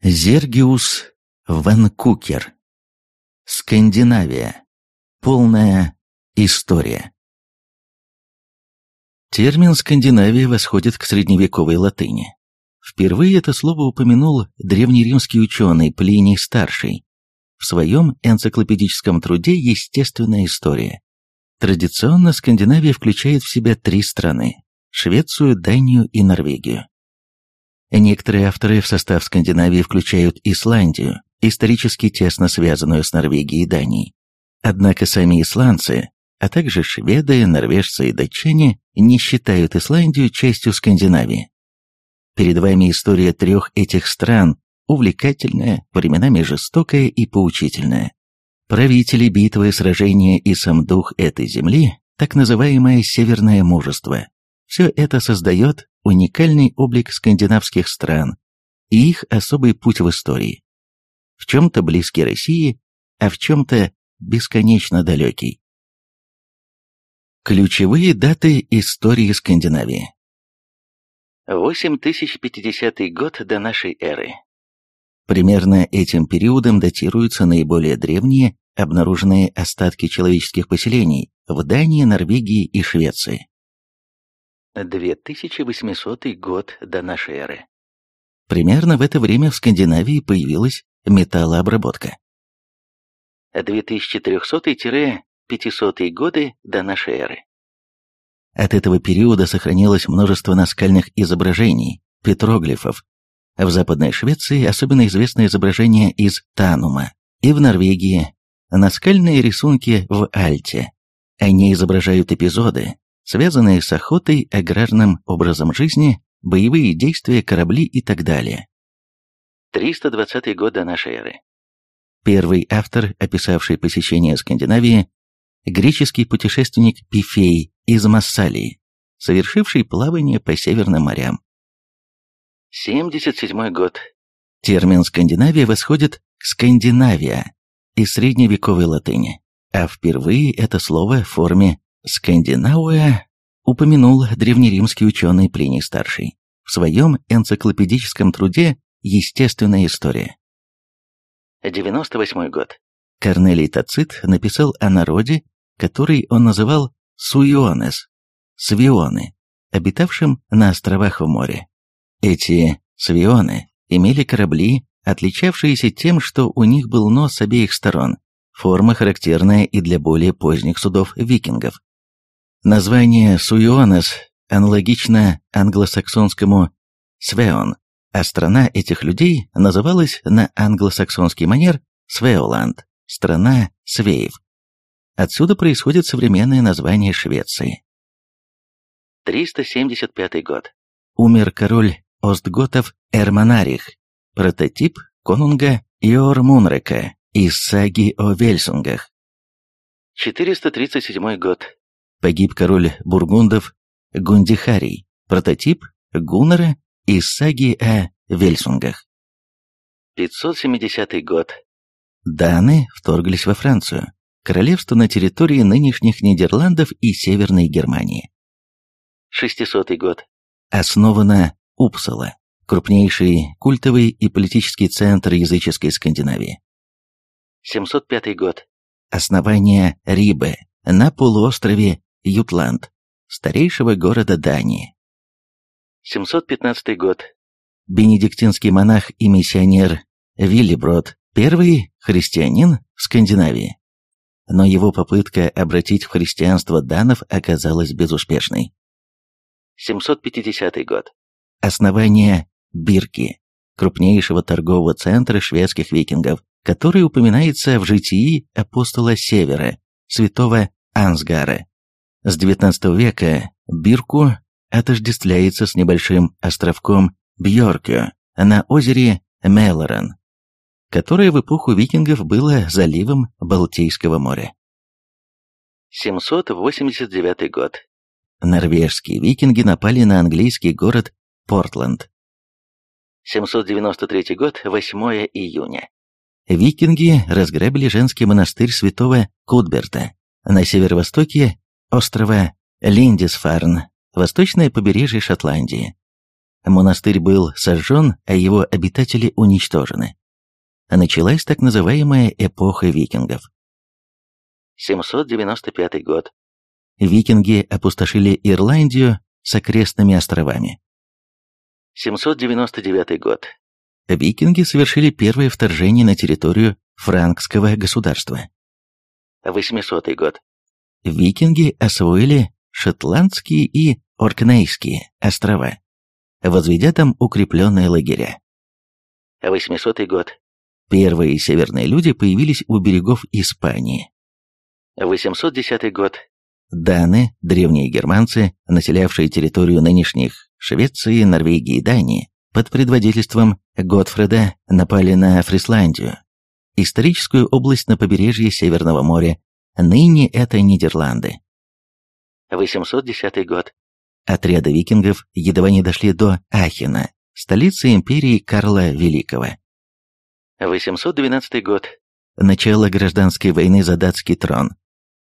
Зергиус Ванкукер. Скандинавия. Полная история. Термин «Скандинавия» восходит к средневековой латыни. Впервые это слово упомянул древнеримский ученый Плиний Старший в своем энциклопедическом труде «Естественная история». Традиционно Скандинавия включает в себя три страны – Швецию, Данию и Норвегию. Некоторые авторы в состав Скандинавии включают Исландию, исторически тесно связанную с Норвегией и Данией. Однако сами исландцы, а также шведы, норвежцы и датчане не считают Исландию частью Скандинавии. Перед вами история трех этих стран, увлекательная, временами жестокая и поучительная. Правители, битвы, сражения и сам дух этой земли, так называемое «северное мужество», все это создает уникальный облик скандинавских стран и их особый путь в истории. В чем-то близкий России, а в чем-то бесконечно далекий. Ключевые даты истории Скандинавии 8050 год до нашей эры. Примерно этим периодом датируются наиболее древние обнаруженные остатки человеческих поселений в Дании, Норвегии и Швеции. 2800 год до нашей эры. Примерно в это время в Скандинавии появилась металлообработка. 2300-500 годы до нашей эры. От этого периода сохранилось множество наскальных изображений, петроглифов. В Западной Швеции особенно известно изображение из Танума, и в Норвегии наскальные рисунки в Альте. Они изображают эпизоды, связанные с охотой, аграрным образом жизни, боевые действия, корабли и так далее. 320 год до нашей эры. Первый автор, описавший посещение Скандинавии, греческий путешественник Пифей из Массалии, совершивший плавание по Северным морям. 77 год. Термин «Скандинавия» восходит к «Скандинавия» из средневековой латыни, а впервые это слово в форме Скандинауэ упомянул древнеримский ученый Плиний-старший в своем энциклопедическом труде «Естественная история». 98 год. Корнелий Тацит написал о народе, который он называл Суионес, свионы, обитавшим на островах в море. Эти свионы имели корабли, отличавшиеся тем, что у них был нос с обеих сторон, форма характерная и для более поздних судов викингов. Название Суионес аналогично англосаксонскому Свеон, а страна этих людей называлась на англосаксонский манер Свеоланд, страна свеев. Отсюда происходит современное название Швеции. 375 год. Умер король Остготов Эрманарих, прототип конунга Иормунрека из саги о Вельсунгах. 437 год. Погиб король бургундов Гундихарий, прототип Гуннера из саги о Вельсунгах. 570 год. Даны вторглись во Францию, королевство на территории нынешних Нидерландов и Северной Германии. 600 год. Основана Упсала, крупнейший культовый и политический центр языческой Скандинавии. 705 год. Основание Рибы на полуострове Ютланд, старейшего города Дании. 715 год. Бенедиктинский монах и миссионер Виллиброд, первый христианин в Скандинавии. Но его попытка обратить в христианство данов оказалась безуспешной. 750 год. Основание Бирки, крупнейшего торгового центра шведских викингов, который упоминается в житии апостола Севера, святого Ансгара. С XIX века Бирку отождествляется с небольшим островком Бьоркё на озере Мелорен, которое в эпоху викингов было заливом Балтийского моря. 789 год. Норвежские викинги напали на английский город Портленд. 793 год, 8 июня. Викинги разграбили женский монастырь святого Кутберта на северо-востоке острова Линдисфарн, восточное побережье Шотландии. монастырь был сожжен, а его обитатели уничтожены. Началась так называемая эпоха викингов. 795 год. Викинги опустошили Ирландию с окрестными островами. 799 год. Викинги совершили первое вторжение на территорию франкского государства. 800 год. Викинги освоили Шотландские и Оркнейские острова, возведя там укрепленные лагеря. 800 год. Первые северные люди появились у берегов Испании. 810 год. Даны, древние германцы, населявшие территорию нынешних Швеции, Норвегии и Дании, под предводительством Готфреда напали на Фрисландию, историческую область на побережье Северного моря, ныне это Нидерланды. 810 год. Отряды викингов едва не дошли до Ахена, столицы империи Карла Великого. 812 год. Начало гражданской войны за датский трон.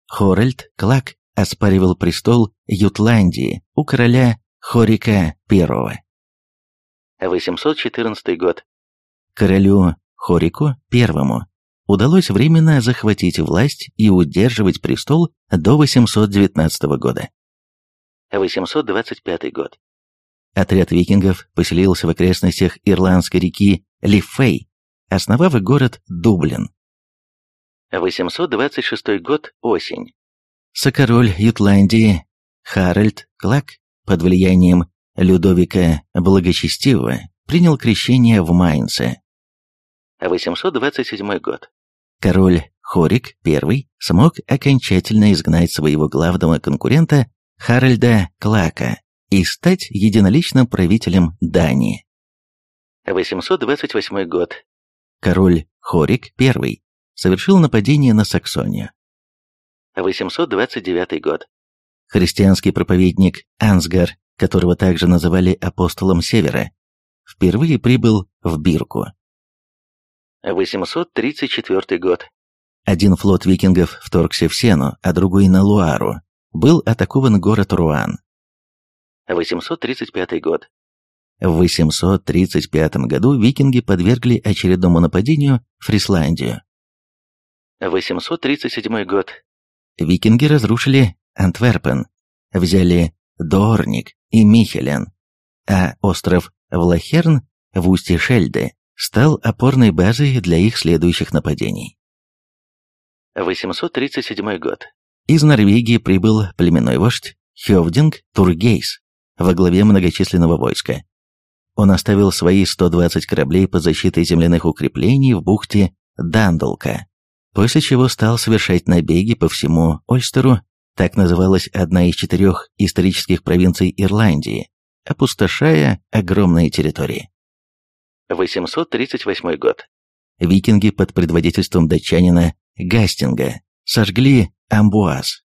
Хоральд Клак оспаривал престол Ютландии у короля Хорика I. 814 год. Королю Хорику I удалось временно захватить власть и удерживать престол до 819 года. 825 год. Отряд викингов поселился в окрестностях ирландской реки Лифей, основав город Дублин. 826 год, осень. Сокороль Ютландии Харальд Клак под влиянием Людовика Благочестивого принял крещение в Майнце. 827 год. Король Хорик I смог окончательно изгнать своего главного конкурента Харальда Клака и стать единоличным правителем Дании. 828 год. Король Хорик I совершил нападение на Саксонию. 829 год. Христианский проповедник Ансгар, которого также называли апостолом Севера, впервые прибыл в Бирку. 834 год. Один флот викингов вторгся в Сену, а другой на Луару. Был атакован город Руан. 835 год. В 835 году викинги подвергли очередному нападению Фрисландию. 837 год. Викинги разрушили Антверпен, взяли Дорник и Михелен, а остров Влахерн в устье Шельды стал опорной базой для их следующих нападений. 837 год. Из Норвегии прибыл племенной вождь Хевдинг Тургейс во главе многочисленного войска. Он оставил свои 120 кораблей под защитой земляных укреплений в бухте Дандалка, после чего стал совершать набеги по всему Ольстеру, так называлась одна из четырех исторических провинций Ирландии, опустошая огромные территории. 838 год. Викинги под предводительством датчанина Гастинга сожгли Амбуаз.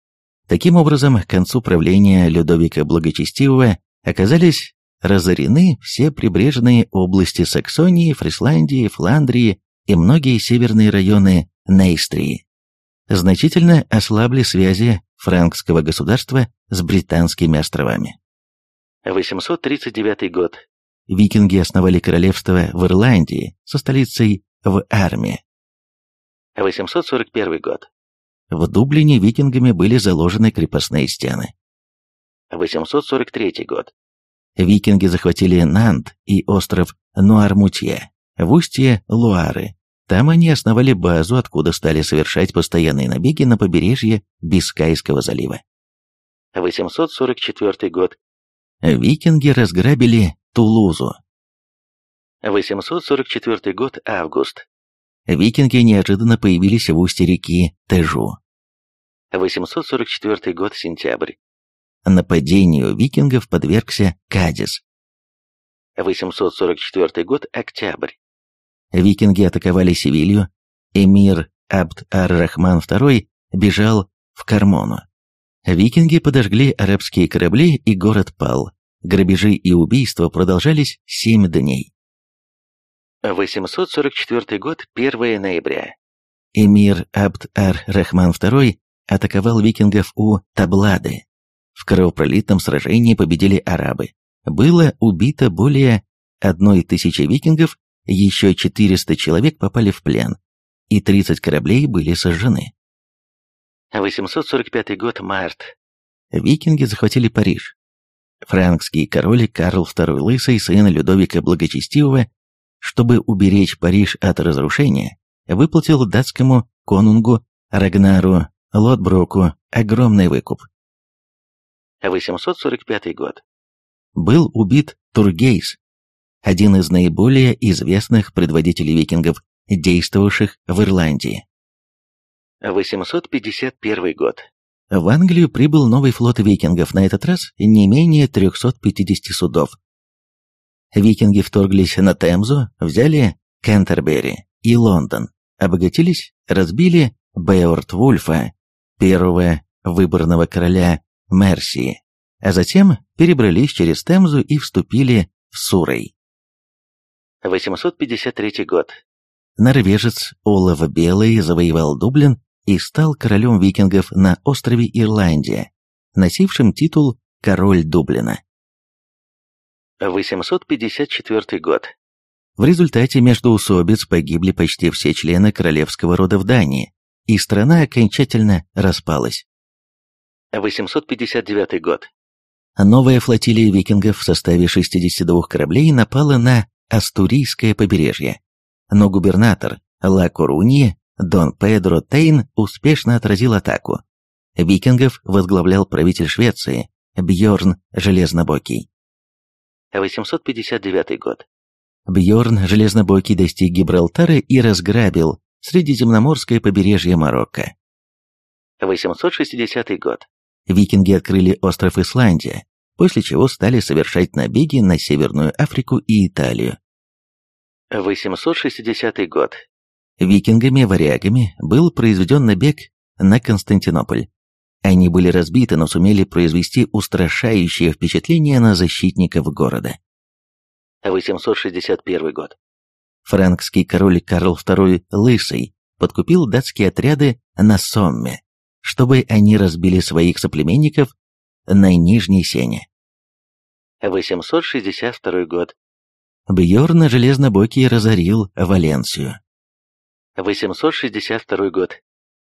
Таким образом, к концу правления Людовика Благочестивого оказались разорены все прибрежные области Саксонии, Фрисландии, Фландрии и многие северные районы Нейстрии. Значительно ослабли связи франкского государства с британскими островами. 839 год. Викинги основали королевство в Ирландии со столицей в Арме. 841 год. В Дублине викингами были заложены крепостные стены. 843 год. Викинги захватили Нант и остров Нуармутье в устье Луары. Там они основали базу, откуда стали совершать постоянные набеги на побережье Бискайского залива. 844 год. Викинги разграбили Тулузу. 844 год, август. Викинги неожиданно появились в устье реки Тежу. 844 год, сентябрь. Нападению викингов подвергся Кадис. 844 год, октябрь. Викинги атаковали Севилью, эмир Абд-ар-Рахман II бежал в Кармону. Викинги подожгли арабские корабли, и город пал. Грабежи и убийства продолжались семь дней. 844 год, 1 ноября. Эмир Абд-ар-Рахман II атаковал викингов у Таблады. В кровопролитном сражении победили арабы. было убито более одной тысячи викингов, еще 400 человек попали в плен, и 30 кораблей были сожжены. 845 год, март. Викинги захватили Париж. Франкский король Карл II Лысый, сын Людовика Благочестивого, чтобы уберечь Париж от разрушения, выплатил датскому конунгу Рагнару Лотброку огромный выкуп. 845 год. Был убит Тургейс, один из наиболее известных предводителей викингов, действовавших в Ирландии. 851 год. В Англию прибыл новый флот викингов, на этот раз не менее 350 судов. Викинги вторглись на Темзу, взяли Кентербери и Лондон, обогатились, разбили Беорт-Вульфа, первого выборного короля Мерсии, а затем перебрались через Темзу и вступили в Сурой. 853 год. Норвежец Олаф Белый завоевал Дублин и стал королем викингов на острове Ирландия, носившим титул «Король Дублина». 854 год. В результате междоусобиц погибли почти все члены королевского рода в Дании, и страна окончательно распалась. 859 год. Новая флотилия викингов в составе 62 кораблей напала на Астурийское побережье, но губернатор Ла Коруни Дон Педро Тейн успешно отразил атаку. Викингов возглавлял правитель Швеции Бьорн Железнобокий. 859 год. Бьорн Железнобокий достиг Гибралтара и разграбил Средиземноморское побережье Марокко. 860 год. Викинги открыли остров Исландия, после чего стали совершать набеги на Северную Африку и Италию. 860 год. Викингами-варягами был произведен набег на Константинополь. Они были разбиты, но сумели произвести устрашающее впечатление на защитников города. 861 год. Франкский король Карл II Лысый подкупил датские отряды на Сомме, чтобы они разбили своих соплеменников на Нижней Сене. 862 год. Бьорн Железнобокий разорил Валенсию. 862 год.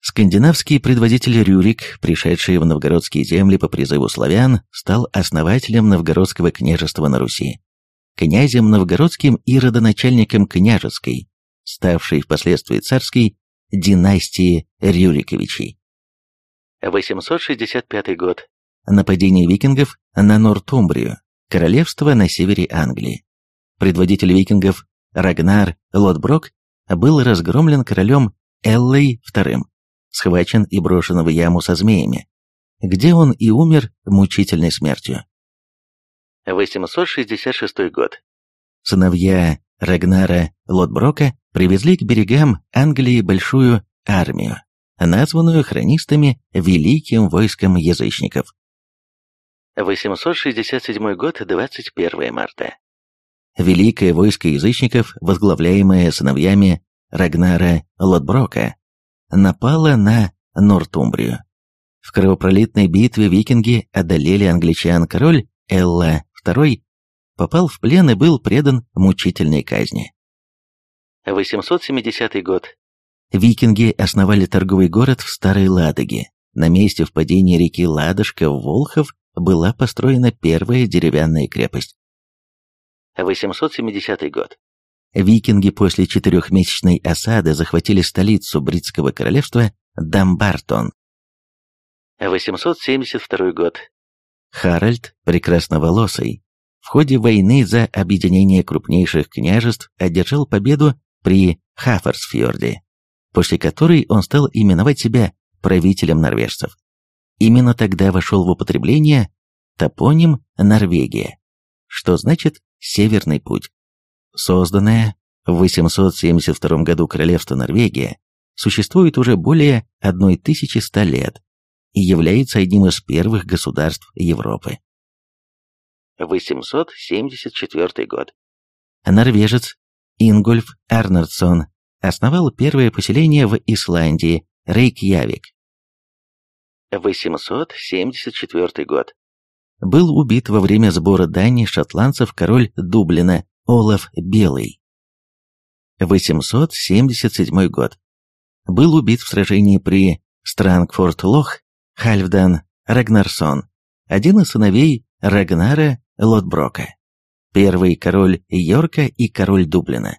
Скандинавский предводитель Рюрик, пришедший в новгородские земли по призыву славян, стал основателем новгородского княжества на Руси, князем новгородским и родоначальником княжеской, ставшей впоследствии царской, династии Рюриковичей. 865 год. Нападение викингов на Нортумбрию, королевство на севере Англии. Предводитель викингов Рагнар Лотброк был разгромлен королем Эллой II, схвачен и брошен в яму со змеями, где он и умер мучительной смертью. 866 год. Сыновья Рагнара Лотброка привезли к берегам Англии большую армию, названную хронистами Великим войском язычников. 867 год, 21 марта. Великое войско язычников, возглавляемое сыновьями Рагнара Лотброка, напало на Нортумбрию. В кровопролитной битве викинги одолели англичан. Король Элла II попал в плен и был предан мучительной казни. 870 год. Викинги основали торговый город в Старой Ладоге. На месте впадения реки Ладожка в Волхов была построена первая деревянная крепость. 870 год. Викинги после четырехмесячной осады захватили столицу бритского королевства Дамбартон. 872 год. Харальд, прекрасноволосый, в ходе войны за объединение крупнейших княжеств одержал победу при Хаферсфьорде, после которой он стал именовать себя правителем норвежцев. Именно тогда вошел в употребление топоним Норвегия, что значит «Северный путь». Созданное в 872 году королевство Норвегия существует уже более 1100 лет и является одним из первых государств Европы. 874 год. Норвежец Ингольф Арнардсон основал первое поселение в Исландии, Рейкьявик. 874 год. Был убит во время сбора дани шотландцев король Дублина Олаф Белый. 877 год. Был убит в сражении при Странгфорд-Лох Хальфдан Рагнарсон, один из сыновей Рагнара Лотброка, первый король Йорка и король Дублина.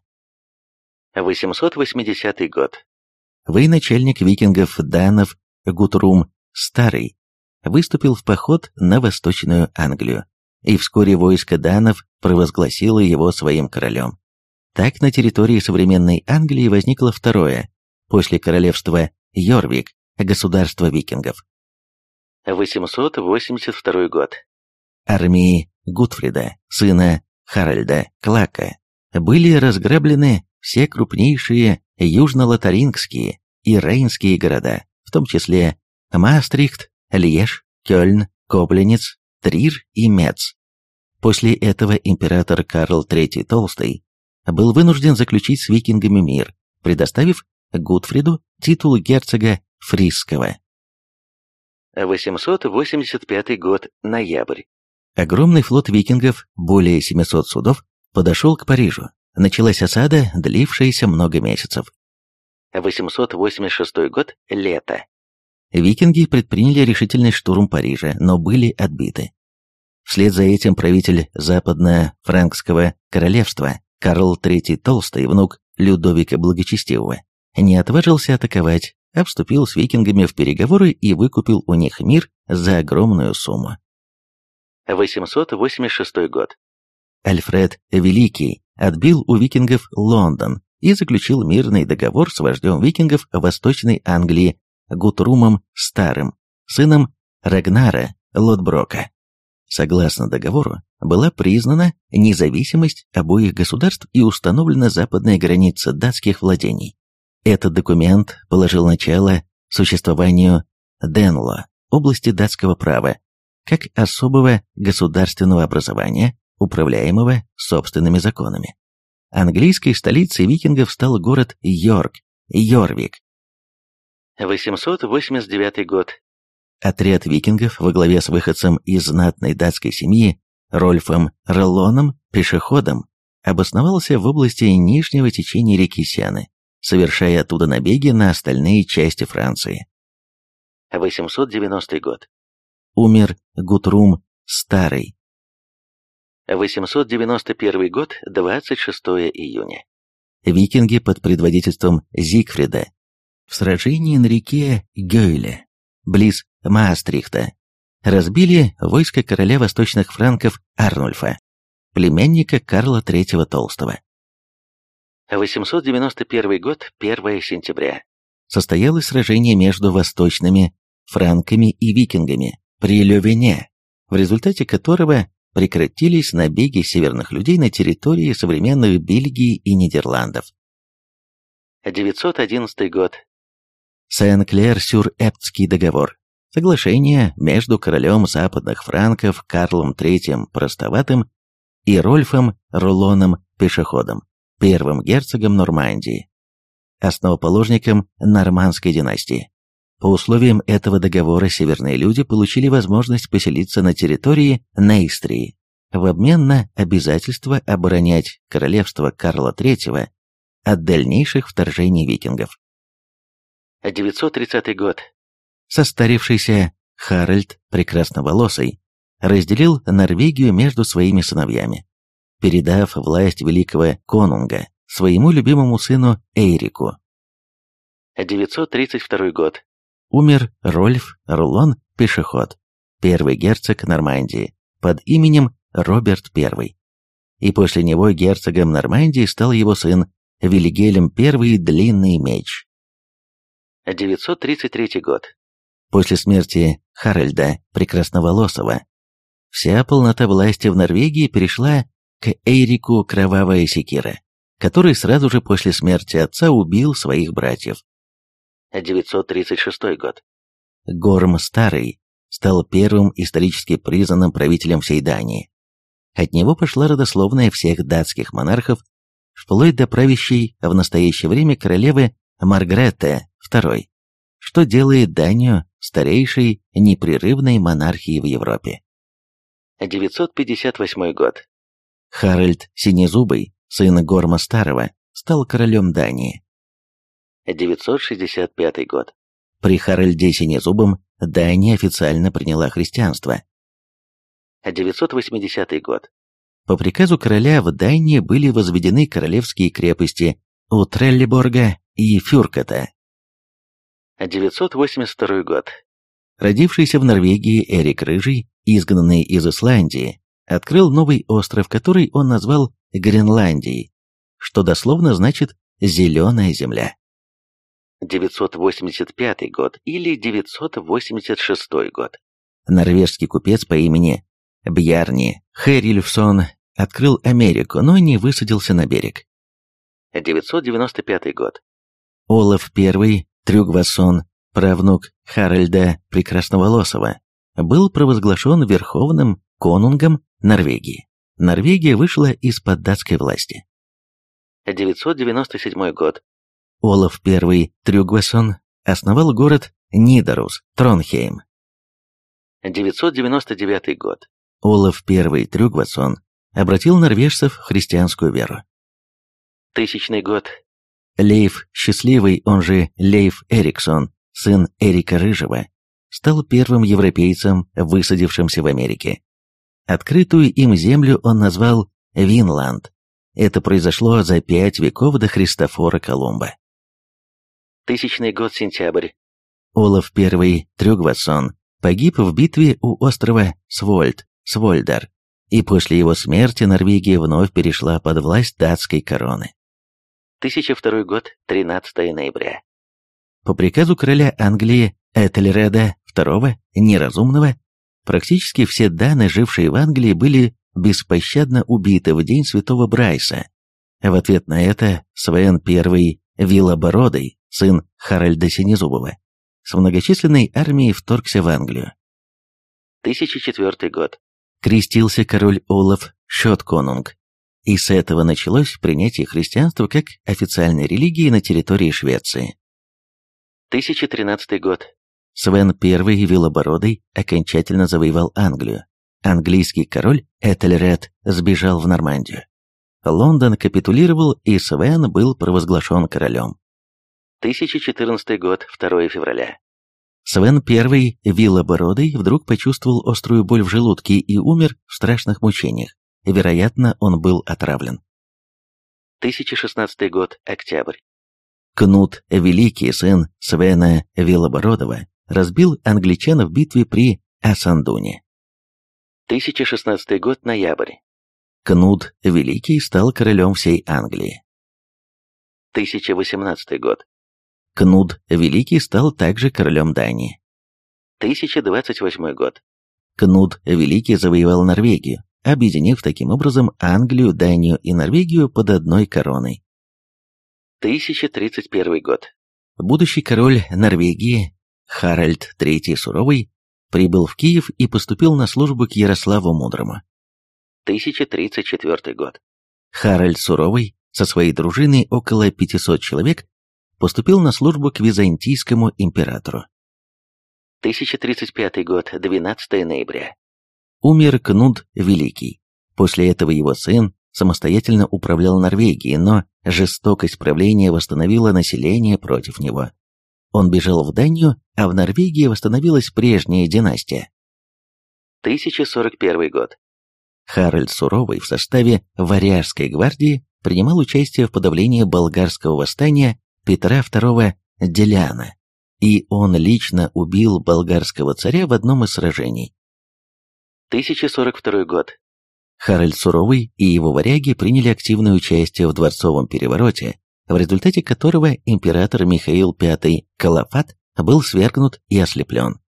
880 год. Военачальник викингов Данов Гутрум Старый выступил в поход на Восточную Англию, и вскоре войско данов провозгласило его своим королем. Так на территории современной Англии возникло второе, после королевства Йорвик, государство викингов. 882 год. Армии Гутфрида, сына Харальда Клака, были разграблены все крупнейшие южно-лотарингские и рейнские города, в том числе Маастрихт, Льеж, Кёльн, Кобленец, Трир и Мец. После этого император Карл III Толстый был вынужден заключить с викингами мир, предоставив Гутфриду титул герцога Фрисского. 885 год, ноябрь. Огромный флот викингов, более 700 судов, подошел к Парижу. Началась осада, длившаяся много месяцев. 886 год, лето. Викинги предприняли решительный штурм Парижа, но были отбиты. Вслед за этим правитель западно-франкского королевства Карл III Толстый, внук Людовика Благочестивого, не отважился атаковать, вступил с викингами в переговоры и выкупил у них мир за огромную сумму. 886 год. Альфред Великий отбил у викингов Лондон и заключил мирный договор с вождем викингов Восточной Англии Гутрумом Старым, сыном Рагнара Лотброка. Согласно договору, была признана независимость обоих государств и установлена западная граница датских владений. Этот документ положил начало существованию Денло, области датского права, как особого государственного образования, управляемого собственными законами. Английской столицей викингов стал город Йорк, Йорвик, 889 год. Отряд викингов во главе с выходцем из знатной датской семьи Рольфом Роллоном, пешеходом, обосновался в области нижнего течения реки Сены, совершая оттуда набеги на остальные части Франции. 890 год. Умер Гутрум Старый. 891 год, 26 июня. Викинги под предводительством Зигфрида в сражении на реке Гейле, близ Маастрихта, разбили войско короля восточных франков Арнульфа, племянника Карла III Толстого. 891 год, 1 сентября. Состоялось сражение между восточными франками и викингами при Левене, в результате которого прекратились набеги северных людей на территории современных Бельгии и Нидерландов. 911 год, Сен-Клер-Сюр-Эптский договор. Соглашение между королем западных франков Карлом III Простоватым и Рольфом Рулоном Пешеходом, первым герцогом Нормандии, основоположником нормандской династии. По условиям этого договора северные люди получили возможность поселиться на территории Нейстрии в обмен на обязательство оборонять королевство Карла III от дальнейших вторжений викингов. 930 год. Состарившийся Харальд, прекрасноволосый, разделил Норвегию между своими сыновьями, передав власть великого конунга своему любимому сыну Эйрику. 932 год. Умер Рольф Рулон Пешеход, первый герцог Нормандии, под именем Роберт I. И после него герцогом Нормандии стал его сын Вильгельм I Длинный Меч. 933 год. После смерти Харальда Прекрасноволосого, вся полнота власти в Норвегии перешла к Эйрику Кровавая Секира, который сразу же после смерти отца убил своих братьев. 936 год. Горм Старый стал первым исторически признанным правителем всей Дании. От него пошла родословная всех датских монархов, вплоть до правящей в настоящее время королевы Маргретте II, что делает Данию старейшей непрерывной монархией в Европе. 958 год. Харальд Синезубый, сын Горма Старого, стал королем Дании. 965 год. При Харальде Синезубом Дания официально приняла христианство. 980 год. По приказу короля в Дании были возведены королевские крепости у Треллиборга и Фюрката. 982 год. Родившийся в Норвегии Эрик Рыжий, изгнанный из Исландии, открыл новый остров, который он назвал Гренландией, что дословно значит «зеленая земля». 985 год или 986 год. Норвежский купец по имени Бьярни Хэрильфсон открыл Америку, но не высадился на берег. 995 год. Олаф I Трюгвасон, правнук Харальда Прекрасноволосого, был провозглашен верховным конунгом Норвегии. Норвегия вышла из-под датской власти. 997 год. Олаф I Трюгвасон основал город Нидерус, Тронхейм. 999 год. Олаф I Трюгвасон обратил норвежцев в христианскую веру. Тысячный год. Лейф Счастливый, он же Лейф Эриксон, сын Эрика Рыжего, стал первым европейцем, высадившимся в Америке. Открытую им землю он назвал Винланд. Это произошло за пять веков до Христофора Колумба. Тысячный год, сентябрь. Олаф I Трюгвасон погиб в битве у острова Свольд, Свольдар, и после его смерти Норвегия вновь перешла под власть датской короны. 1002 год, 13 ноября. По приказу короля Англии Этельреда II Неразумного, практически все даны, жившие в Англии, были беспощадно убиты в день святого Брайса. В ответ на это Свен I Вилобородый, сын Харальда Синезубова, с многочисленной армией вторгся в Англию. 1004 год. Крестился король Олаф Шотконунг, и с этого началось принятие христианства как официальной религии на территории Швеции. 1013 год. Свен I Вилобородый окончательно завоевал Англию. Английский король Этельред сбежал в Нормандию. Лондон капитулировал, и Свен был провозглашен королем. 1014 год, 2 февраля. Свен I Вилобородый вдруг почувствовал острую боль в желудке и умер в страшных мучениях. Вероятно, он был отравлен. 1016 год, октябрь. Кнут, великий сын Свена Вилобородова, разбил англичан в битве при Асандуне. 1016 год, ноябрь. Кнут Великий стал королем всей Англии. 1018 год. Кнут Великий стал также королем Дании. 1028 год. Кнут Великий завоевал Норвегию, объединив таким образом Англию, Данию и Норвегию под одной короной. 1031 год. Будущий король Норвегии Харальд III Суровый прибыл в Киев и поступил на службу к Ярославу Мудрому. 1034 год. Харальд Суровый со своей дружиной около 500 человек поступил на службу к византийскому императору. 1035 год, 12 ноября умер Кнуд Великий. После этого его сын самостоятельно управлял Норвегией, но жестокость правления восстановила население против него. Он бежал в Данию, а в Норвегии восстановилась прежняя династия. 1041 год. Харальд Суровый в составе Варяжской гвардии принимал участие в подавлении болгарского восстания Петра II Деляна, и он лично убил болгарского царя в одном из сражений. 1042 год. Харальд Суровый и его варяги приняли активное участие в дворцовом перевороте, в результате которого император Михаил V Калафат был свергнут и ослеплен.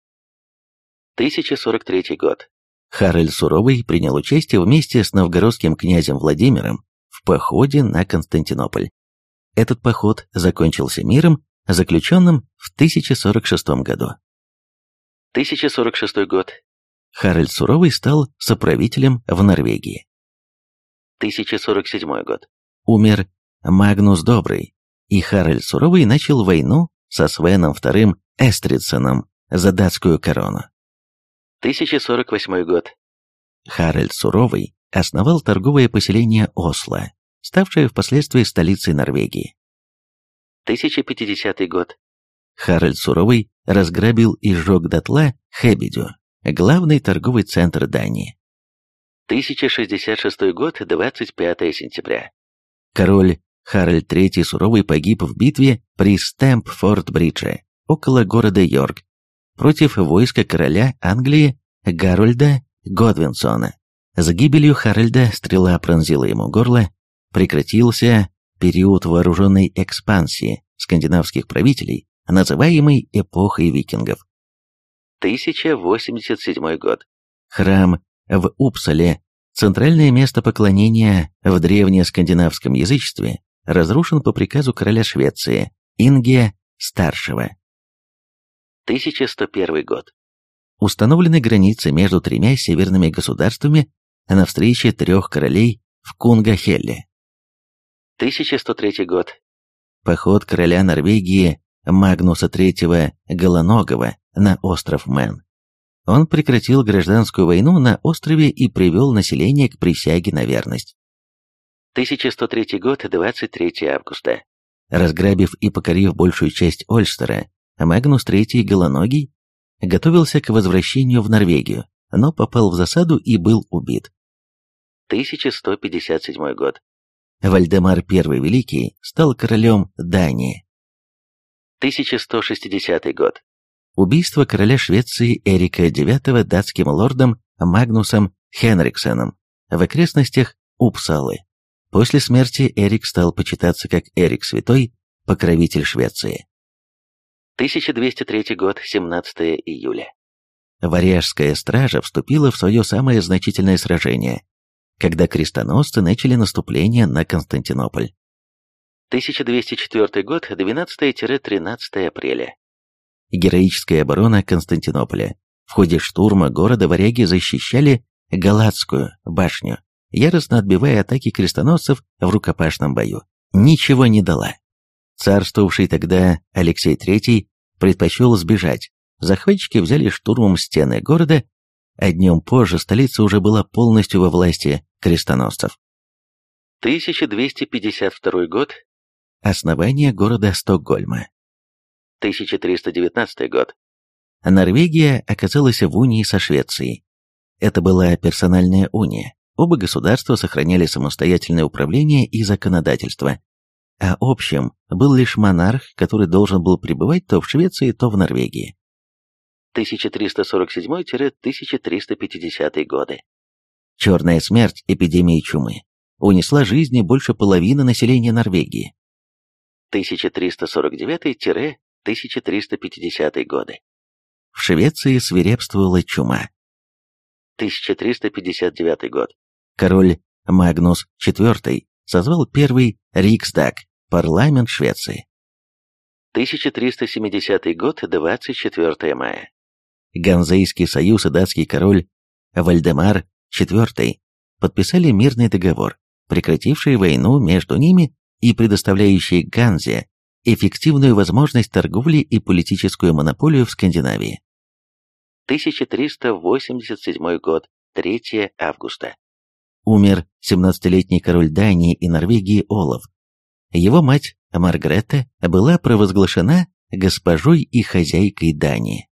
1043 год. Харальд Суровый принял участие вместе с новгородским князем Владимиром в походе на Константинополь. Этот поход закончился миром, заключенным в 1046 году. 1046 год. Харальд Суровый стал соправителем в Норвегии. 1047 год. Умер Магнус Добрый, и Харальд Суровый начал войну со Свеном II Эстридсоном за датскую корону. 1048 год. Харальд Суровый основал торговое поселение Осло, ставшее впоследствии столицей Норвегии. 1050 год. Харальд Суровый разграбил и сжег дотла Хебедю, главный торговый центр Дании. 1066 год, 25 сентября. Король Харальд III Суровый погиб в битве при Стэмпфорд-Бридже, около города Йорк, против войска короля Англии Гарольда Годвинсона. За гибелью Харальда стрела пронзила ему горло, прекратился период вооруженной экспансии скандинавских правителей, называемый эпохой викингов. 1087 год. Храм в Упсале, центральное место поклонения в древнескандинавском язычестве, разрушен по приказу короля Швеции Ингия Старшего. 1101 год. Установлены границы между тремя северными государствами на встрече трех королей в Кунгахелле. 1103 год. Поход короля Норвегии Магнуса III Голоногова на остров Мэн. Он прекратил гражданскую войну на острове и привел население к присяге на верность. 1103 год, 23 августа. Разграбив и покорив большую часть Ольстера, Магнус III Голоногий готовился к возвращению в Норвегию, но попал в засаду и был убит. 1157 год. Вальдемар I Великий стал королем Дании. 1160 год. Убийство короля Швеции Эрика IX датским лордом Магнусом Хенриксеном в окрестностях Упсалы. После смерти Эрик стал почитаться как Эрик Святой, покровитель Швеции. 1203 год, 17 июля. Варяжская стража вступила в свое самое значительное сражение, когда крестоносцы начали наступление на Константинополь. 1204 год, 12-13 апреля. Героическая оборона Константинополя. В ходе штурма города варяги защищали Галатскую башню, яростно отбивая атаки крестоносцев в рукопашном бою. Ничего не дала. Царствовавший тогда Алексей III предпочел сбежать. Захватчики взяли штурмом стены города, а днем позже столица уже была полностью во власти крестоносцев. 1252 год. Основание города Стокгольма. 1319 год. Норвегия оказалась в унии со Швецией. Это была персональная уния. Оба государства сохраняли самостоятельное управление и законодательство. А общим был лишь монарх, который должен был пребывать то в Швеции, то в Норвегии. 1347-1350 годы. Черная смерть эпидемии чумы унесла жизни больше половины населения Норвегии. 1349-1350 годы. В Швеции свирепствовала чума. 1359 год. Король Магнус IV созвал первый Риксдаг, парламент Швеции. 1370 год, 24 мая. Ганзейский союз и датский король Вальдемар IV подписали мирный договор, прекративший войну между ними и предоставляющий Ганзе эффективную возможность торговли и политическую монополию в Скандинавии. 1387 год, 3 августа. Умер 17-летний король Дании и Норвегии Олаф. Его мать, Маргретта, была провозглашена госпожой и хозяйкой Дании.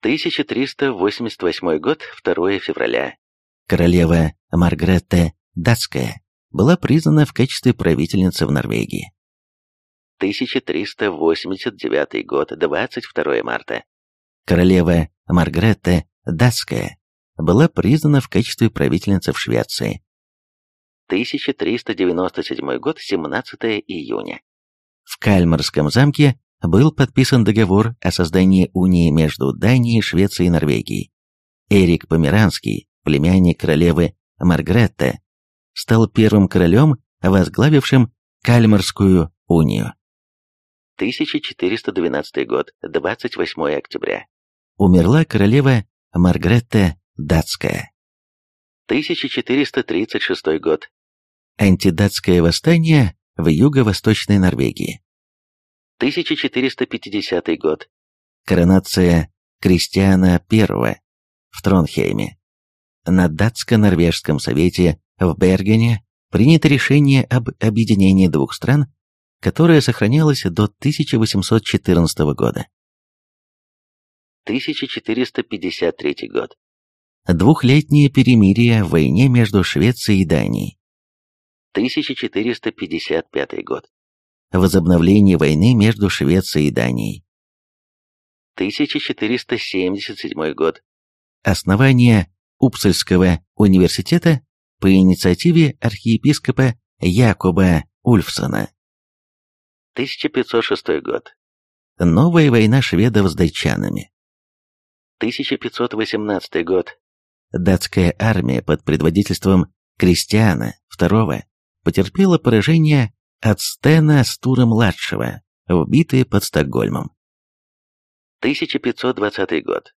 1388 год, 2 февраля. Королева Маргретта Датская была признана в качестве правительницы в Норвегии. 1389 год, 22 марта. Королева Маргретта Датская была признана в качестве правительницы в Швеции. 1397 год, 17 июня. В Кальмарском замке был подписан договор о создании унии между Данией, Швецией и Норвегией. Эрик Померанский, племянник королевы Маргретта, стал первым королем, возглавившим Кальмарскую унию. 1412 год, 28 октября. Умерла королева Маргретта Датская. 1436 год. Антидатское восстание в юго-восточной Норвегии. 1450 год. Коронация Кристиана I в Тронхейме. на датско-норвежском совете в Бергене принято решение об объединении двух стран, которое сохранялось до 1814 года. 1453 год. Двухлетнее перемирие в войне между Швецией и Данией. 1455 год. Возобновление войны между Швецией и Данией. 1477 год. Основание Упсальского университета по инициативе архиепископа Якоба Ульфсона. 1506 год. Новая война шведов с датчанами. 1518 год. Датская армия под предводительством Кристиана II потерпела поражение от Стена Стура-младшего, вбитые под Стокгольмом. 1520 год.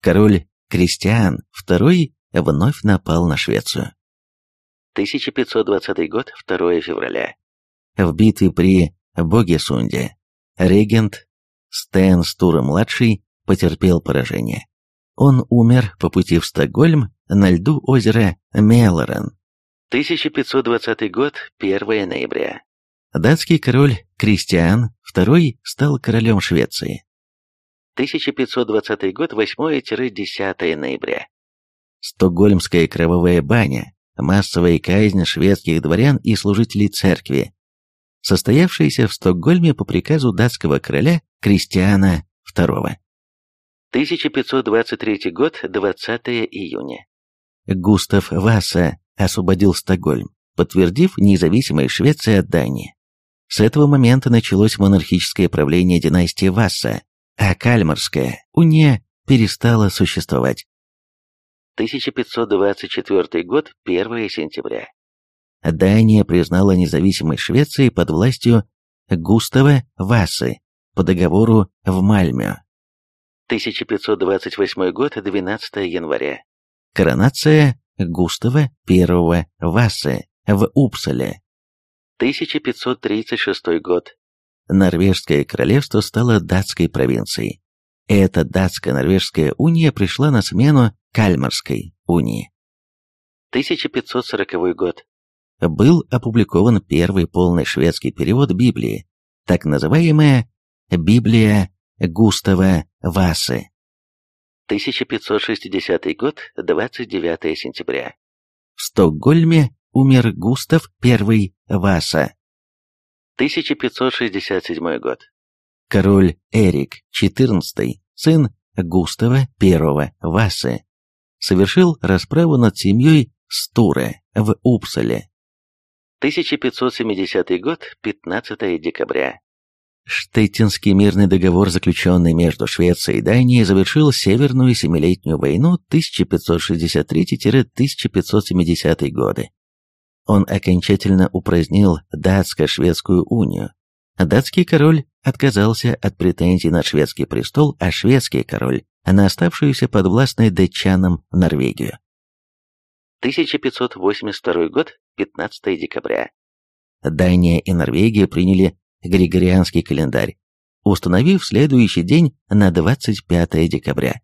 Король Кристиан II вновь напал на Швецию. 1520 год, 2 февраля. В битве при Богесунде регент Стэн Стура-младший потерпел поражение. Он умер по пути в Стокгольм на льду озера Мелорен. 1520 год, 1 ноября. Датский король Кристиан II стал королем Швеции. 1520 год, 8-10 ноября. Стокгольмская кровавая баня, массовая казнь шведских дворян и служителей церкви, состоявшаяся в Стокгольме по приказу датского короля Кристиана II. 1523 год, 20 июня. Густав Васа освободил Стокгольм, подтвердив независимость Швеции от Дании. С этого момента началось монархическое правление династии Васса, а Кальмарская уния перестала существовать. 1524 год, 1 сентября. Дания признала независимость Швеции под властью Густава Васы по договору в Мальме. 1528 год, 12 января. Коронация Густава I Васы в Упсале. 1536 год. Норвежское королевство стало датской провинцией. Эта датско-норвежская уния пришла на смену Кальмарской унии. 1540 год. Был опубликован первый полный шведский перевод Библии, так называемая Библия Густава Васы. 1560 год, 29 сентября. В Стокгольме умер Густав I Васа. 1567 год. Король Эрик XIV, сын Густава I Васы, совершил расправу над семьей Стуре в Упсале. 1570 год, 15 декабря. Штеттинский мирный договор, заключенный между Швецией и Данией, завершил Северную Семилетнюю войну 1563-1570 годы. Он окончательно упразднил датско-шведскую унию. Датский король отказался от претензий на шведский престол, а шведский король – на оставшуюся подвластной датчанам Норвегию. 1582 год, 15 декабря. Дания и Норвегия приняли Григорианский календарь, установив следующий день на 25 декабря.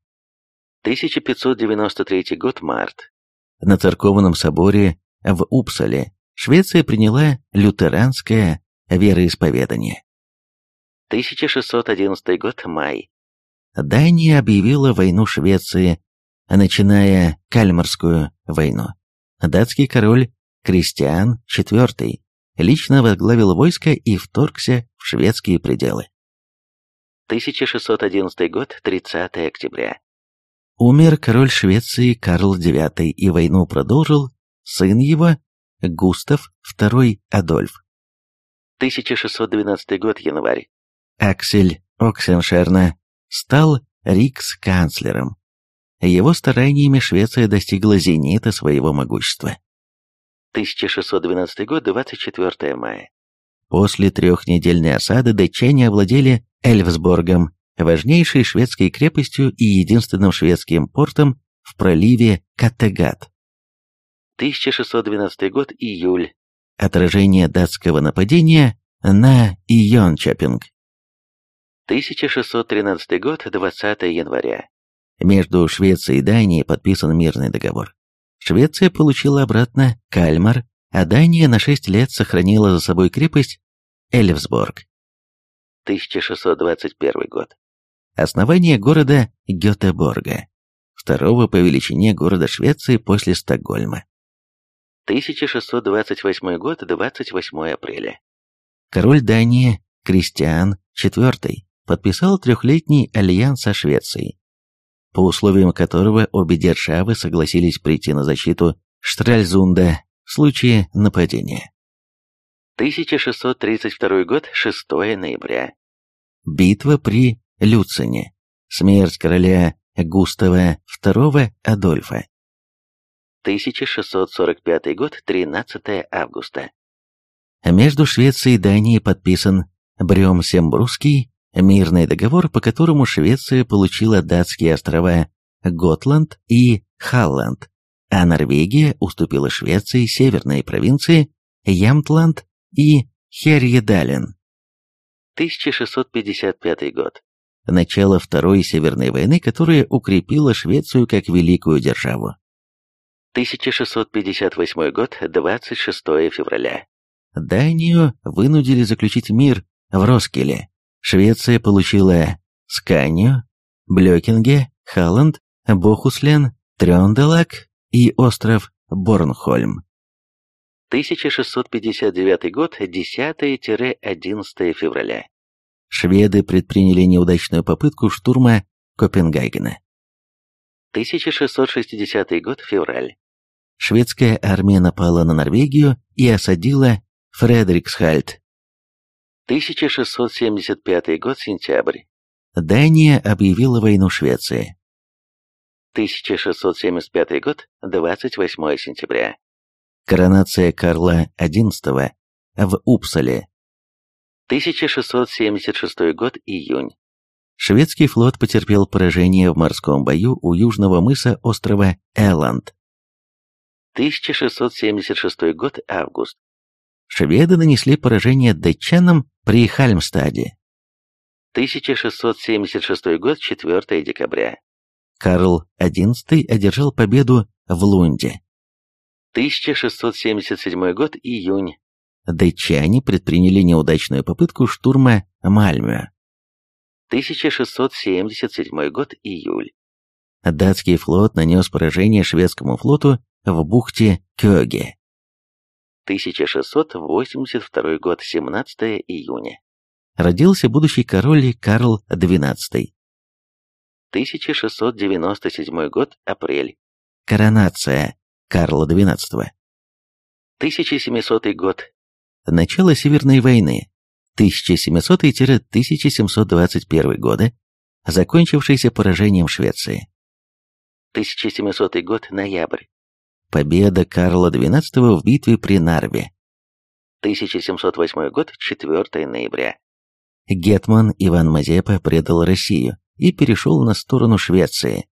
1593 год, март. На церковном соборе в Упсале Швеция приняла лютеранское вероисповедание. 1611 год, май. Дания объявила войну Швеции, начиная Кальмарскую войну. Датский король Кристиан IV лично возглавил войско и вторгся в шведские пределы. 1611 год, 30 октября. Умер король Швеции Карл IX, и войну продолжил сын его Густав II Адольф. 1612 год, январь. Аксель Оксеншерна стал рикс-канцлером. Его стараниями Швеция достигла зенита своего могущества. 1612 год, 24 мая. После трехнедельной осады датчане овладели Эльфсборгом, важнейшей шведской крепостью и единственным шведским портом в проливе Каттегат. 1612 год, июль. Отражение датского нападения на Иончапинг. 1613 год, 20 января. Между Швецией и Данией подписан мирный договор. Швеция получила обратно Кальмар, а Дания на 6 лет сохранила за собой крепость Эльфсборг. 1621 год. Основание города Гетеборга, второго по величине города Швеции после Стокгольма. 1628 год, 28 апреля. Король Дании Кристиан IV подписал трехлетний альянс со Швецией, по условиям которого обе державы согласились прийти на защиту Штральзунда в случае нападения. 1632 год, 6 ноября. Битва при Люцине. Смерть короля Густава II Адольфа. 1645 год, 13 августа. Между Швецией и Данией подписан Брём-Сембрусский мирный договор, по которому Швеция получила датские острова Готланд и Халланд, а Норвегия уступила Швеции северные провинции Ямтланд и Херьедален. 1655 год. Начало Второй Северной войны, которая укрепила Швецию как великую державу. 1658 год, 26 февраля. Данию вынудили заключить мир в Роскеле. Швеция получила Сканию, Блёкинге, Халланд, Бохуслен, Трёнделак и остров Борнхольм. 1659 год, 10-11 февраля. Шведы предприняли неудачную попытку штурма Копенгагена. 1660 год, февраль. Шведская армия напала на Норвегию и осадила Фредериксхальд. 1675 год, сентябрь. Дания объявила войну Швеции. 1675 год, 28 сентября. Коронация Карла XI в Упсале. 1676 год, июнь. Шведский флот потерпел поражение в морском бою у южного мыса острова Элланд. 1676 год, август шведы нанесли поражение датчанам при Хальмстаде. 1676 год, 4 декабря. Карл XI одержал победу в Лунде. 1677 год, июнь. Датчане предприняли неудачную попытку штурма Мальмё. 1677 год, июль. Датский флот нанес поражение шведскому флоту в бухте Кёге. 1682 год, 17 июня. Родился будущий король Карл XII. 1697 год, апрель. Коронация Карла XII. 1700 год. Начало Северной войны. 1700-1721 годы, закончившийся поражением Швеции. 1700 год, ноябрь. Победа Карла XII в битве при Нарве. 1708 год, 4 ноября. Гетман Иван Мазепа предал Россию и перешел на сторону Швеции.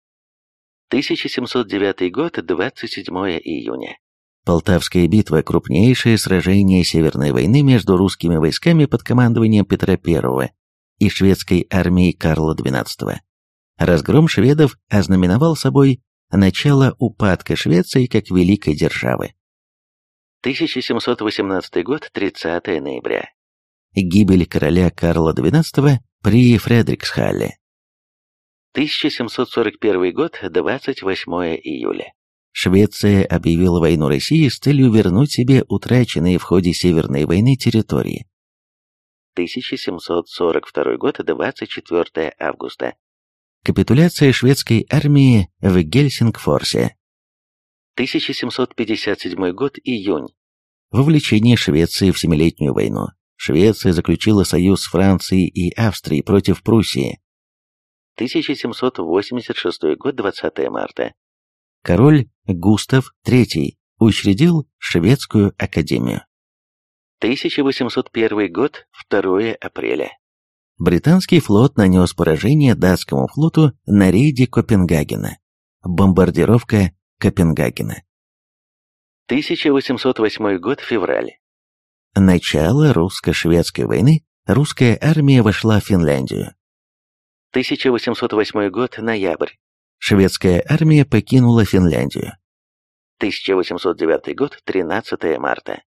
1709 год, 27 июня. Полтавская битва – крупнейшее сражение Северной войны между русскими войсками под командованием Петра I и шведской армией Карла XII. Разгром шведов ознаменовал собой начало упадка Швеции как великой державы. 1718 год, 30 ноября. Гибель короля Карла XII при Фредриксхалле. 1741 год, 28 июля. Швеция объявила войну России с целью вернуть себе утраченные в ходе Северной войны территории. 1742 год, 24 августа. Капитуляция шведской армии в Гельсингфорсе. 1757 год, июнь. Вовлечение Швеции в Семилетнюю войну. Швеция заключила союз с Францией и Австрией против Пруссии. 1786 год, 20 марта. Король Густав III учредил Шведскую академию. 1801 год, 2 апреля британский флот нанес поражение датскому флоту на рейде Копенгагена. Бомбардировка Копенгагена. 1808 год, февраль. Начало русско-шведской войны. Русская армия вошла в Финляндию. 1808 год, ноябрь. Шведская армия покинула Финляндию. 1809 год, 13 марта.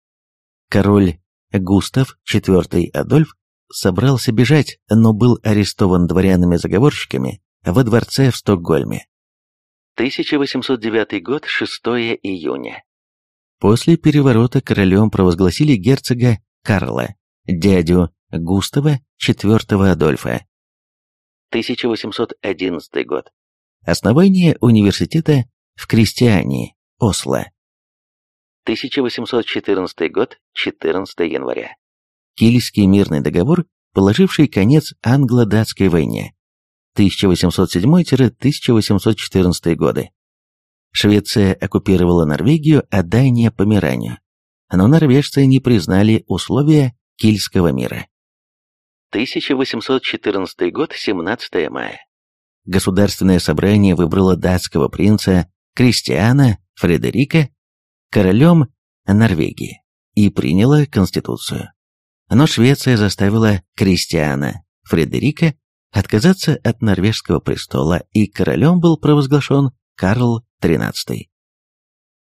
Король Густав IV Адольф собрался бежать, но был арестован дворянами-заговорщиками во дворце в Стокгольме. 1809 год, 6 июня. После переворота королем провозгласили герцога Карла, дядю Густава IV Адольфа. 1811 год. Основание университета в Крестьяне, Осло. 1814 год, 14 января. Кильский мирный договор, положивший конец англо-датской войне. 1807-1814 годы. Швеция оккупировала Норвегию, а Дания – Померанию. Но норвежцы не признали условия Кильского мира. 1814 год, 17 мая. Государственное собрание выбрало датского принца Кристиана Фредерика королем Норвегии и приняло конституцию. Но Швеция заставила Кристиана Фредерика отказаться от норвежского престола, и королем был провозглашен Карл XIII.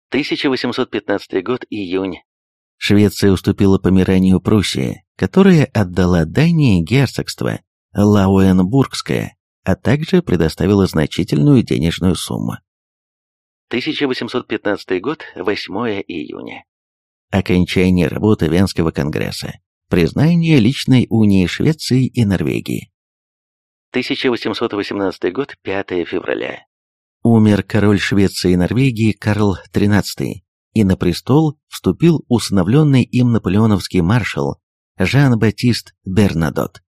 1815 год, июнь. Швеция уступила Померанию Пруссии, которая отдала Дании герцогство Лауенбургское, а также предоставила значительную денежную сумму. 1815 год, 8 июня. Окончание работы Венского конгресса. Признание личной унии Швеции и Норвегии. 1818 год, 5 февраля. Умер король Швеции и Норвегии Карл XIII, и на престол вступил усыновленный им наполеоновский маршал Жан-Батист Бернадот.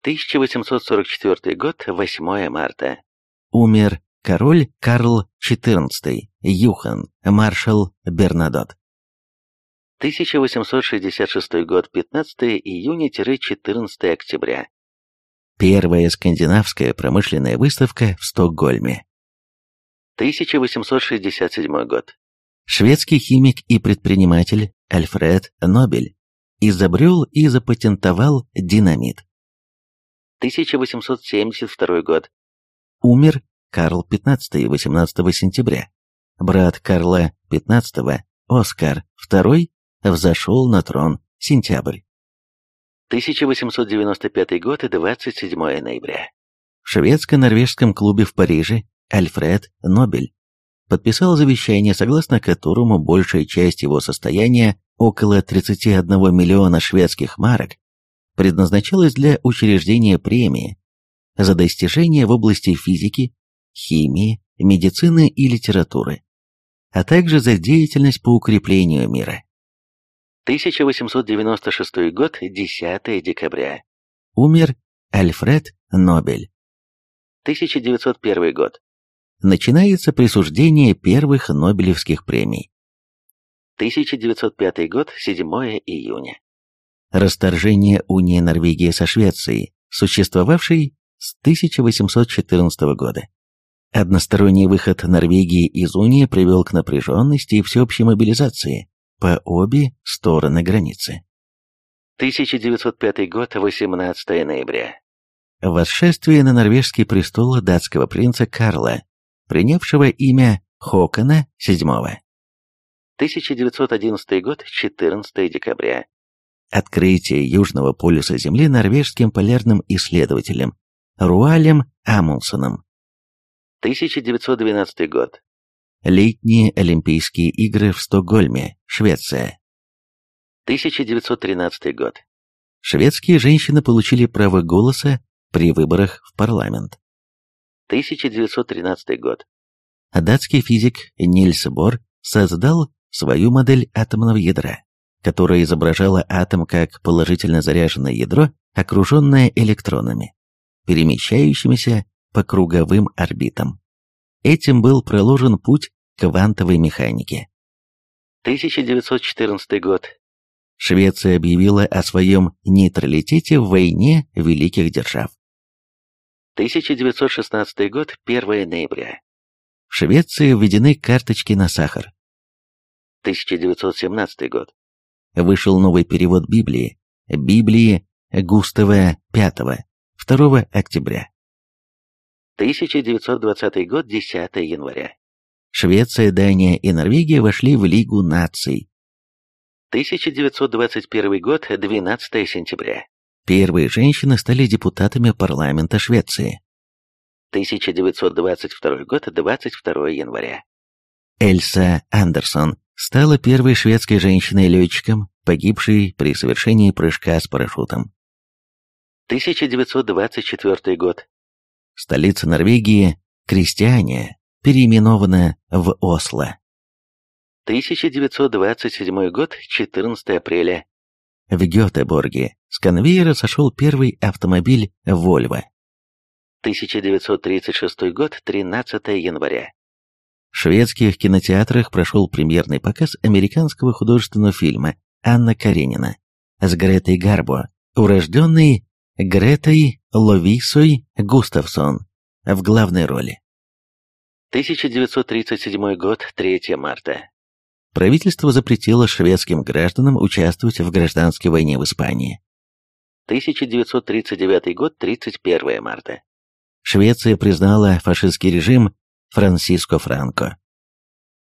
1844 год, 8 марта. Умер король Карл XIV, Юхан, маршал Бернадот. 1866 год, 15 июня-14 октября. Первая скандинавская промышленная выставка в Стокгольме. 1867 год. Шведский химик и предприниматель Альфред Нобель изобрел и запатентовал динамит. 1872 год. Умер Карл XV 18 сентября. Брат Карла XV, Оскар II, взошел на трон. Сентябрь. 1895 год и 27 ноября. В шведско-норвежском клубе в Париже Альфред Нобель подписал завещание, согласно которому большая часть его состояния, около 31 миллиона шведских марок, предназначалась для учреждения премии за достижения в области физики, химии, медицины и литературы, а также за деятельность по укреплению мира. 1896 год, 10 декабря. Умер Альфред Нобель. 1901 год. Начинается присуждение первых Нобелевских премий. 1905 год, 7 июня. Расторжение унии Норвегии со Швецией, существовавшей с 1814 года. Односторонний выход Норвегии из унии привел к напряженности и всеобщей мобилизации по обе стороны границы. 1905 год, 18 ноября. Восшествие на норвежский престол датского принца Карла, принявшего имя Хокона VII. 1911 год, 14 декабря. Открытие Южного полюса Земли норвежским полярным исследователем Руалем Амундсеном. 1912 год. Летние Олимпийские игры в Стокгольме, Швеция. 1913 год. Шведские женщины получили право голоса при выборах в парламент. 1913 год. Датский физик Нильс Бор создал свою модель атомного ядра, которая изображала атом как положительно заряженное ядро, окруженное электронами, перемещающимися по круговым орбитам. Этим был проложен путь квантовой механики. 1914 год. Швеция объявила о своем нейтралитете в войне великих держав. 1916 год, 1 ноября. В Швеции введены карточки на сахар. 1917 год. Вышел новый перевод Библии, Библии Густава V, 2 октября. 1920 год, 10 января. Швеция, Дания и Норвегия вошли в Лигу наций. 1921 год, 12 сентября. Первые женщины стали депутатами парламента Швеции. 1922 год, 22 января. Эльса Андерсон стала первой шведской женщиной-летчиком, погибшей при совершении прыжка с парашютом. 1924 год. Столица Норвегии, Крестьяне, переименована в Осло. 1927 год, 14 апреля. В Гетеборге с конвейера сошел первый автомобиль «Вольво». 1936 год, 13 января. В шведских кинотеатрах прошел премьерный показ американского художественного фильма «Анна Каренина» с Гретой Гарбо, урожденной Гретой Ловисой Густавсон в главной роли. 1937 год, 3 марта. Правительство запретило шведским гражданам участвовать в гражданской войне в Испании. 1939 год, 31 марта. Швеция признала фашистский режим Франсиско Франко.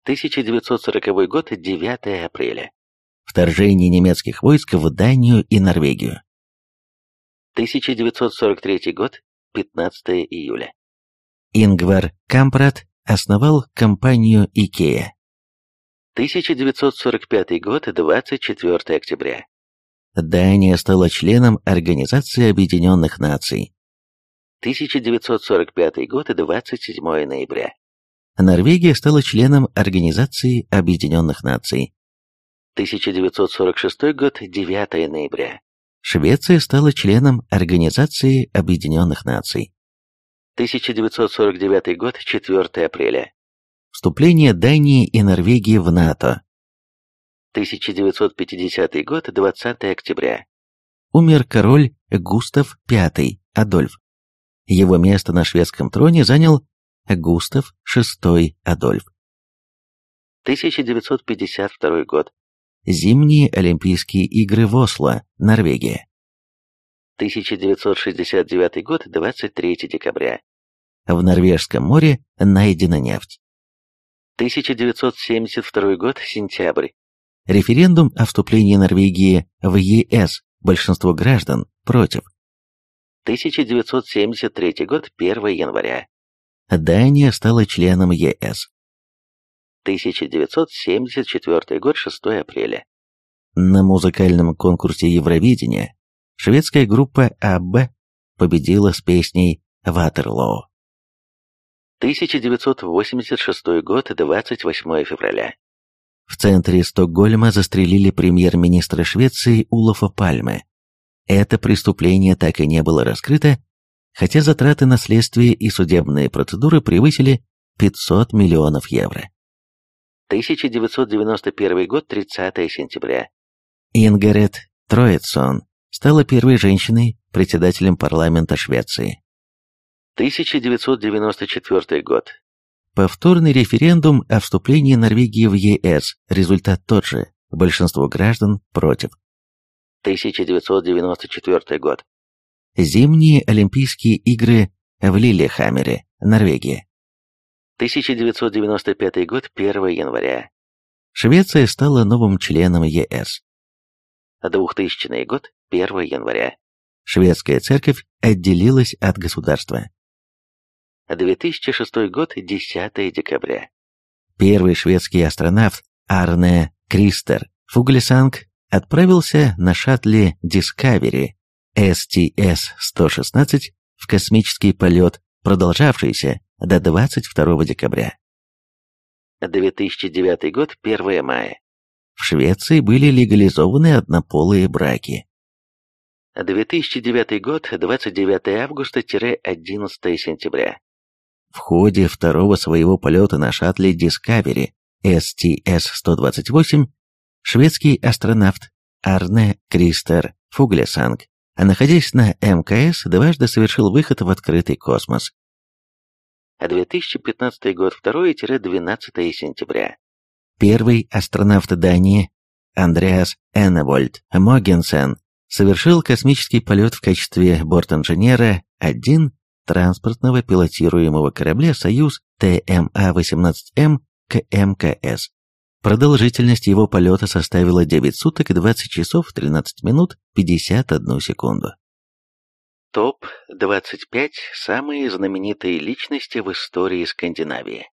1940 год, 9 апреля. Вторжение немецких войск в Данию и Норвегию. 1943 год, 15 июля. Ингвар Кампрат основал компанию Икея. 1945 год, 24 октября. Дания стала членом Организации Объединенных Наций. 1945 год, 27 ноября. Норвегия стала членом Организации Объединенных Наций. 1946 год, 9 ноября. Швеция стала членом Организации Объединенных Наций. 1949 год, 4 апреля. Вступление Дании и Норвегии в НАТО. 1950 год, 20 октября. Умер король Густав V Адольф. Его место на шведском троне занял Густав VI Адольф. 1952 год. Зимние Олимпийские игры в Осло, Норвегия. 1969 год, 23 декабря. В Норвежском море найдена нефть. 1972 год, сентябрь. Референдум о вступлении Норвегии в ЕС. Большинство граждан против. 1973 год, 1 января. Дания стала членом ЕС. 1974 год, 6 апреля. На музыкальном конкурсе Евровидения шведская группа АБ победила с песней «Ватерлоо». 1986 год, 28 февраля. В центре Стокгольма застрелили премьер-министра Швеции Улафа Пальме. Это преступление так и не было раскрыто, хотя затраты на следствие и судебные процедуры превысили 500 миллионов евро. 1991 год, 30 сентября. Ингерет Троицсон стала первой женщиной, председателем парламента Швеции. 1994 год. Повторный референдум о вступлении Норвегии в ЕС. Результат тот же. Большинство граждан против. 1994 год. Зимние Олимпийские игры в Лилехаммере, Норвегия. 1995 год, 1 января. Швеция стала новым членом ЕС. 2000 год, 1 января. Шведская церковь отделилась от государства. 2006 год, 10 декабря. Первый шведский астронавт Арне Кристер Фуглесанг отправился на шаттле Discovery STS-116 в космический полет, продолжавшийся до 22 декабря. 2009 год, 1 мая. В Швеции были легализованы однополые браки. 2009 год, 29 августа-11 сентября. В ходе второго своего полета на шаттле Discovery STS-128 шведский астронавт Арне Кристер Фуглесанг, находясь на МКС, дважды совершил выход в открытый космос. 2015 год, 2-12 сентября. Первый астронавт Дании Андреас Энневольд Могенсен совершил космический полет в качестве бортинженера 1 транспортного пилотируемого корабля «Союз» ТМА-18М к МКС. Продолжительность его полета составила 9 суток и 20 часов 13 минут 51 секунду. Топ-25 самые знаменитые личности в истории Скандинавии.